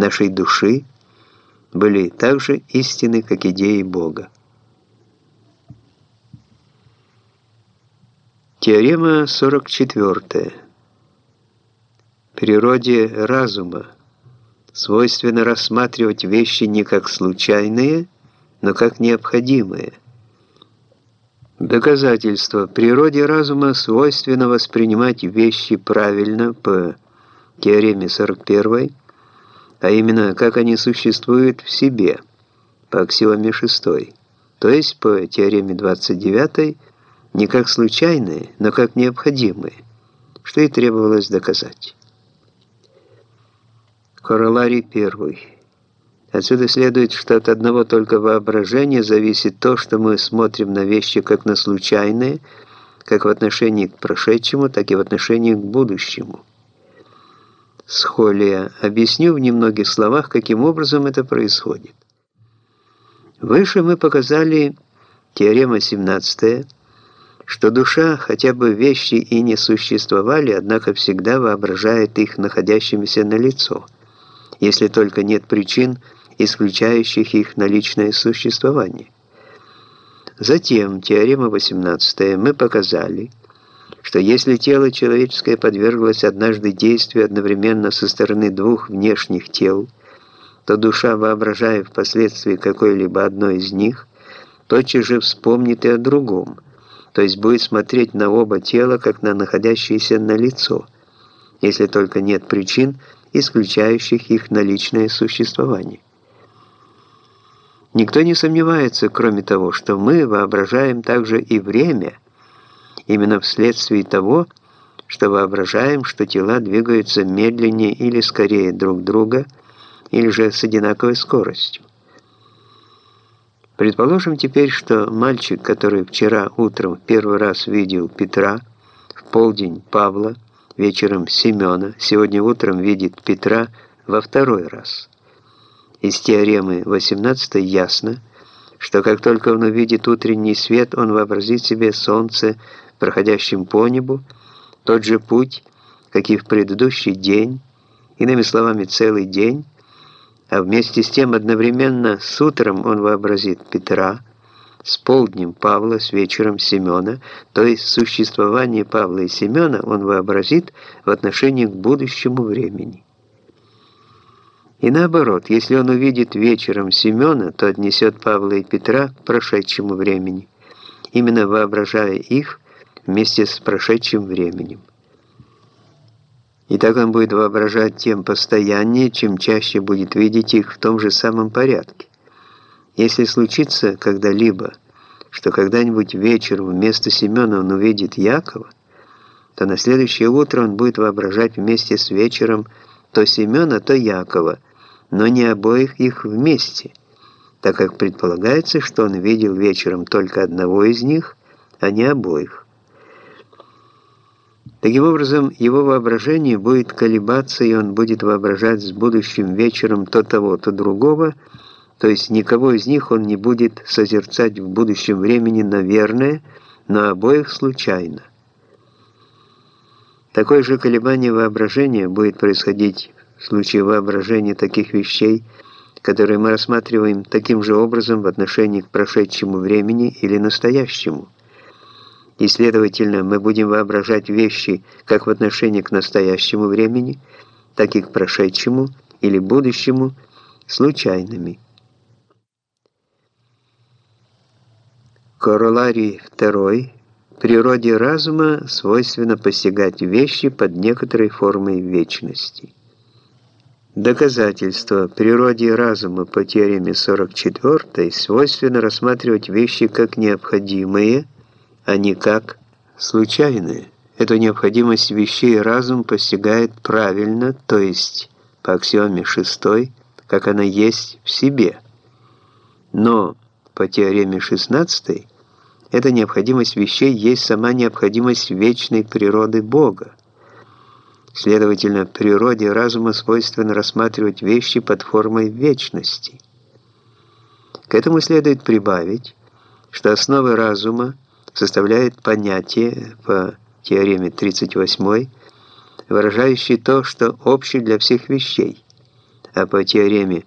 нашей души были так же истинны, как идеи Бога. Теорема 44. Природе разума свойственно рассматривать вещи не как случайные, но как необходимые. Доказательство. Природе разума свойственно воспринимать вещи правильно по теореме 41, а именно, как они существуют в себе, по аксиоме 6, то есть по теореме 29, не как случайные, но как необходимые, что и требовалось доказать. Короларий 1. Отсюда следует, что от одного только воображения зависит то, что мы смотрим на вещи как на случайные, как в отношении к прошедшему, так и в отношении к будущему. Схолия. Объясню в немногих словах, каким образом это происходит. Выше мы показали теорема 17 что душа, хотя бы вещи и не существовали, однако всегда воображает их находящимися на лицо, если только нет причин, исключающих их наличное существование. Затем, теорема 18 мы показали, что если тело человеческое подверглось однажды действию одновременно со стороны двух внешних тел, то душа, воображая впоследствии какое-либо одно из них, тотчас же вспомнит и о другом, то есть будет смотреть на оба тела, как на находящиеся на лицо, если только нет причин, исключающих их наличное существование. Никто не сомневается, кроме того, что мы воображаем также и время, именно вследствие того, что воображаем, что тела двигаются медленнее или скорее друг друга, или же с одинаковой скоростью. Предположим теперь, что мальчик, который вчера утром первый раз видел Петра, в полдень Павла, вечером Семена, сегодня утром видит Петра во второй раз – из теоремы 18 ясно, что как только он увидит утренний свет, он вообразит себе солнце, проходящим по небу, тот же путь, как и в предыдущий день, иными словами, целый день, а вместе с тем одновременно с утром он вообразит Петра, с полднем Павла, с вечером Семена, то есть существование Павла и Семена он вообразит в отношении к будущему времени. И наоборот, если он увидит вечером Семена, то отнесет Павла и Петра к прошедшему времени, именно воображая их вместе с прошедшим временем. И так он будет воображать тем постояннее, чем чаще будет видеть их в том же самом порядке. Если случится когда-либо, что когда-нибудь вечером вместо Семена он увидит Якова, то на следующее утро он будет воображать вместе с вечером то Семена, то Якова – но не обоих их вместе, так как предполагается, что он видел вечером только одного из них, а не обоих. Таким образом, его воображение будет колебаться, и он будет воображать с будущим вечером то того, то другого, то есть никого из них он не будет созерцать в будущем времени, наверное, но обоих случайно. Такое же колебание воображения будет происходить в случае воображения таких вещей, которые мы рассматриваем таким же образом в отношении к прошедшему времени или настоящему. И, следовательно, мы будем воображать вещи как в отношении к настоящему времени, так и к прошедшему или будущему случайными. Короларий второй. Природе разума свойственно постигать вещи под некоторой формой вечности. Доказательство природе разума по теореме 44 свойственно рассматривать вещи как необходимые, а не как случайные. Эту необходимость вещей разум постигает правильно, то есть по аксиоме 6, как она есть в себе. Но по теореме 16 эта необходимость вещей есть сама необходимость вечной природы Бога. Следовательно, природе разума свойственно рассматривать вещи под формой вечности. К этому следует прибавить, что основы разума составляет понятие по теореме 38, выражающее то, что общее для всех вещей, а по теореме